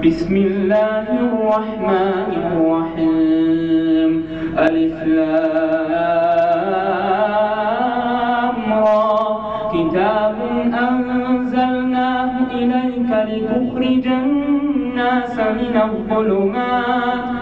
بسم الله الرحمن الرحيم. ألف لام را. كتاب أنزلناه إليك لتخرج الناس من الظلمات.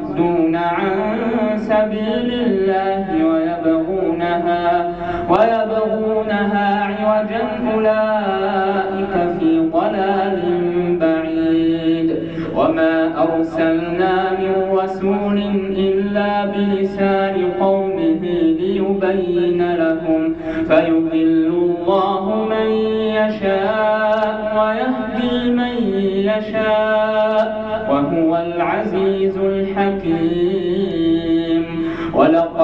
عن سبيل الله ويبغونها ويبغونها عوجا أولئك في ضلال بعيد. وما أرسلنا من رسول إلا بلسان قومه ليبين لهم. فيضل الله من يشاء ويهدي من يشاء. وهو العزيز الحكيم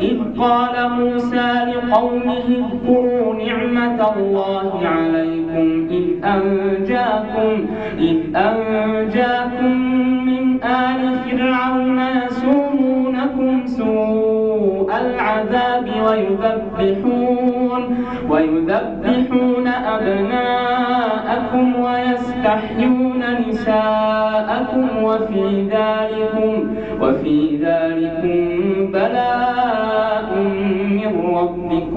وإذ قال موسى لقومه اذكروا نعمة الله عليكم إذ أنجاكم إذ أنجاكم من آل فرعون يسومونكم سوء العذاب ويذبحون ويذبحون أبناءكم ويستحيون نساءكم وفي ذلكم وفي ذلكم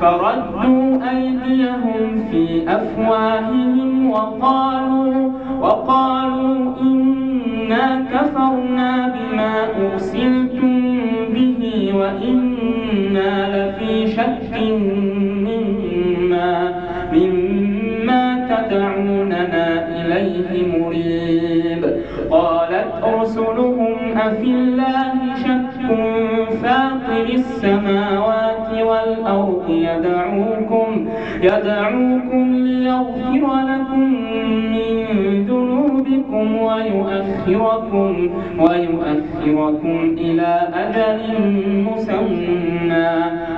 فردوا أيديهم في أفواههم وقالوا وقالوا إنا كفرنا بما أرسلتم به وإنا لفي شك مما مما تدعوننا إليه مريب. قالت رسلهم أفي الله شك فاطر السماوات والأرض يدعوكم يدعوكم ليغفر لكم من ذنوبكم ويؤخركم ويؤخركم إلى أجل مسمى.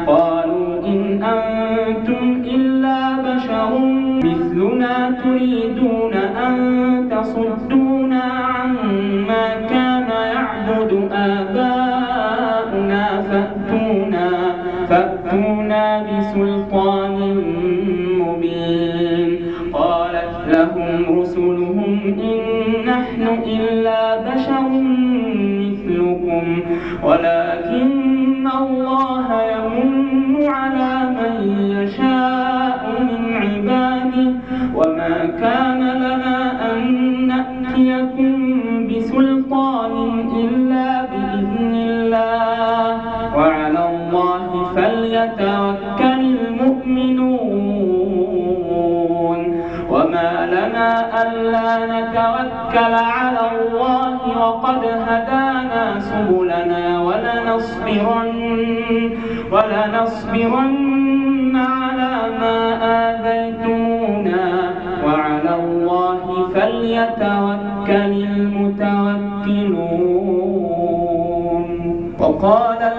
قالوا إن أنتم إلا بشر مثلنا تريدون أن لهم رسلهم إن نحن إلا بشر مثلكم ولكن ألا نتوكل على الله وقد هدانا سبلنا ولنصبرن ولنصبرن على ما آذيتمونا. وعلى الله فليتوكل المتوكلون. وقال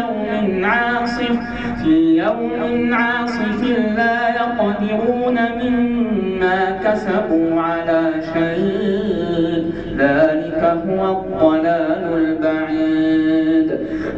يوم عاصف في يوم عاصف لا يقدرون مما كسبوا على شيء. ذلك هو الضلال البعيد.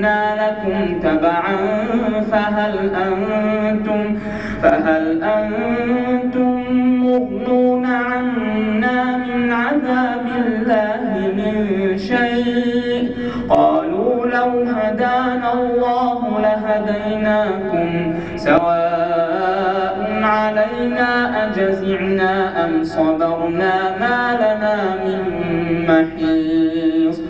كنا لكم تبعا فهل أنتم فهل أنتم مغنون عنا من عذاب الله من شيء قالوا لو هدانا الله لهديناكم سواء علينا أجزعنا أم صبرنا ما لنا من محيص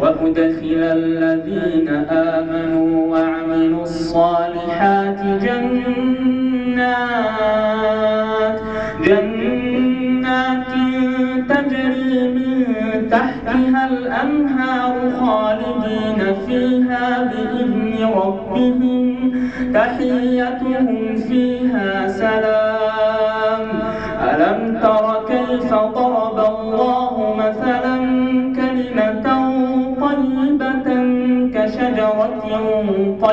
وأدخل الذين آمنوا وعملوا الصالحات جنات جنات تجري من تحتها الأنهار خالدين فيها بإذن ربهم تحيتهم فيها سلام. ألم تر كيف ضرب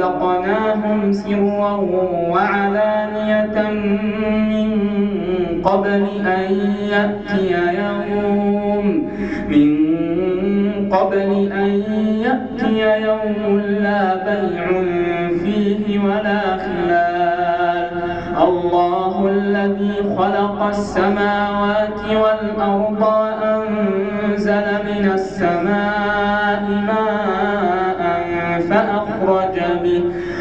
رزقناهم سرا وعلانية من قبل أن يأتي يوم من قبل أن يأتي يوم لا بيع فيه ولا خلال. الله الذي خلق السماوات والأرض وأنزل من السماء ماء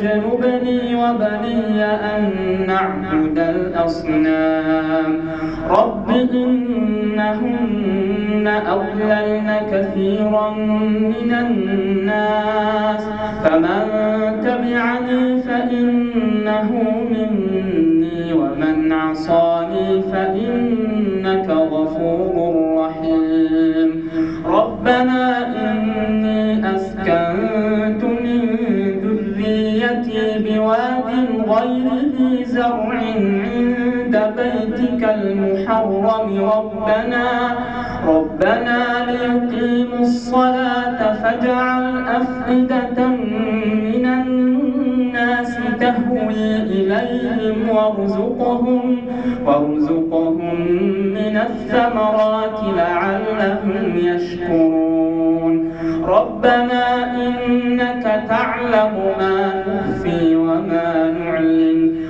واجنبني وبني أن نعبد الأصنام. رب إنهن أضللن كثيرا من الناس. فمن تبعني فإنه مني ومن عصاني فإنك زرع عند بيتك المحرم. ربنا ربنا ليقيموا الصلاة فاجعل أفئدة من الناس تهوي إليهم وارزقهم وارزقهم من الثمرات لعلهم يشكرون. ربنا إنك تعلم ما نخفي وما نعلن.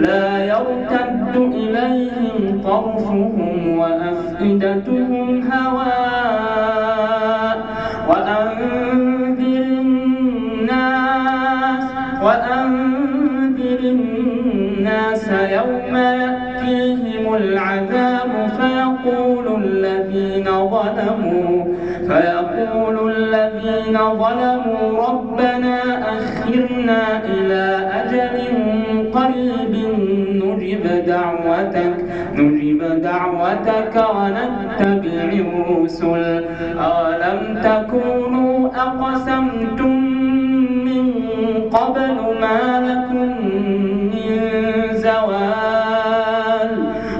لا يرتد إليهم طرفهم وأفئدتهم هواء وأنذر الناس وأنذر الناس يوم يأتيهم العذاب فيقول الذين ظلموا فيقول الذين ظلموا ربنا أخرنا إلى دعوتك نجب دعوتك ونتبع الرسل. أولم تكونوا أقسمتم من قبل ما لكم من زوال؟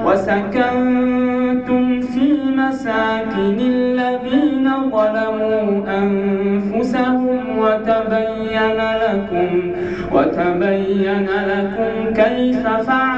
وكنتم في مساكن الذين ظلموا أنفسهم وتبين لكم وتبين لكم كيف فعلنا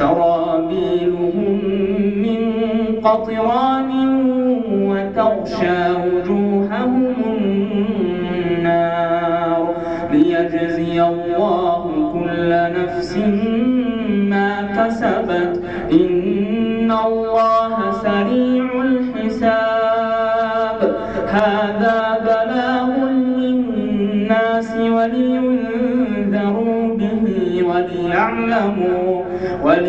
سرابيلهم من قطران وتغشى وجوههم النار ليجزي الله كل نفس ما كسبت. إن